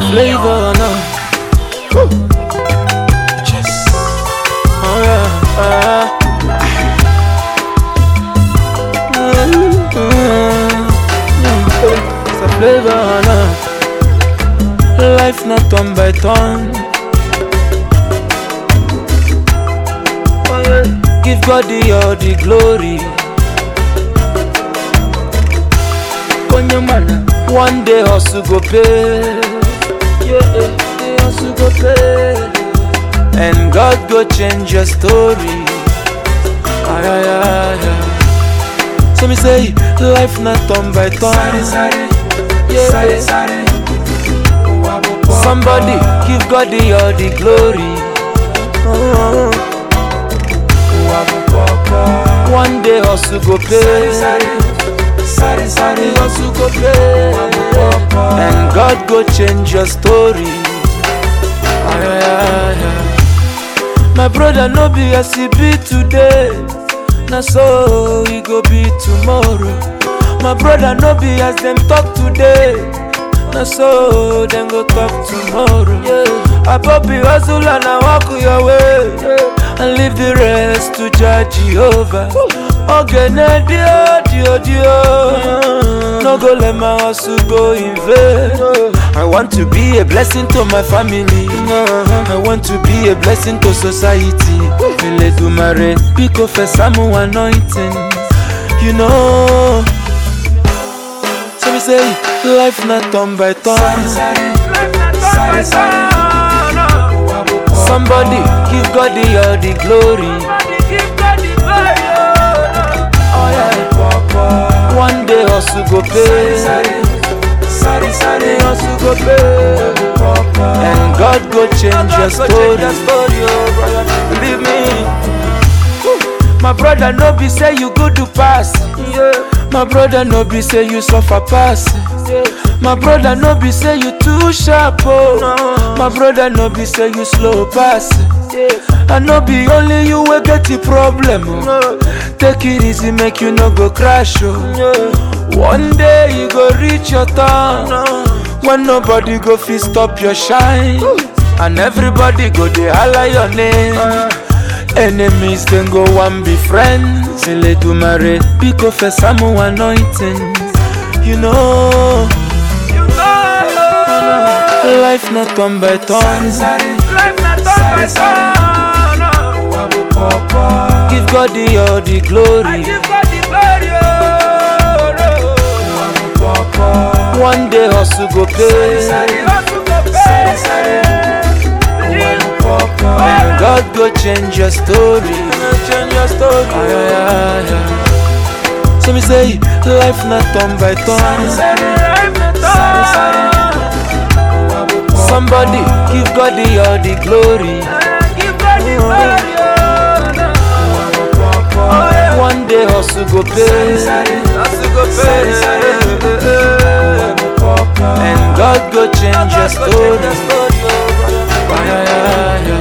flavor now. Yes. Oh yeah. Uh. It's flavor now. Life not turn by turn. Give God all the glory. Konyamana, one day hustle go pay. And God go change your story. Ay, ay, ay, ay. So me say, life not turn by turn. Yeah. Somebody give God the all the glory. Oh. One day hustle go pay. Hustle go pay. And God go change your story. Ay, ay. My brother no be as he be today. Na so he go be tomorrow. My brother no be as them talk today. Na so them go talk tomorrow. Yeah. I Abobi hustle and I walk your way. And leave the rest to judge Jehovah. Ogene dio dio dio. No go let my hustle go in vain. I want to be a blessing to my family. I want to be a blessing to society. Eledumare, Biko Fesamu anointing. You know. So we say, life not turn by turn. Somebody give God the all the glory. Hustle go pay. Hustle go pay. And God go change your story. Oh, Believe me. My brother no be say you go to pass. My brother no be say you suffer pass. My brother no be say you too sharp oh. My brother no be say you slow pass. I no be only you wey get the problem oh. Take it easy make you no go crash oh. One day you go reach your turn when nobody go fit stop your shine and everybody go dey holla your name. Enemies then go one be friends. Eledumare, Biko Fesamu anointing. You know, life not turn by turn. Give God the all the glory. One day hustle go pay. God go change your story. So me say, life not turn by turn. Somebody give God the all the glory. One day hustle go pay. Hustle go pay. Change oh, your story. Ay, ay, ay,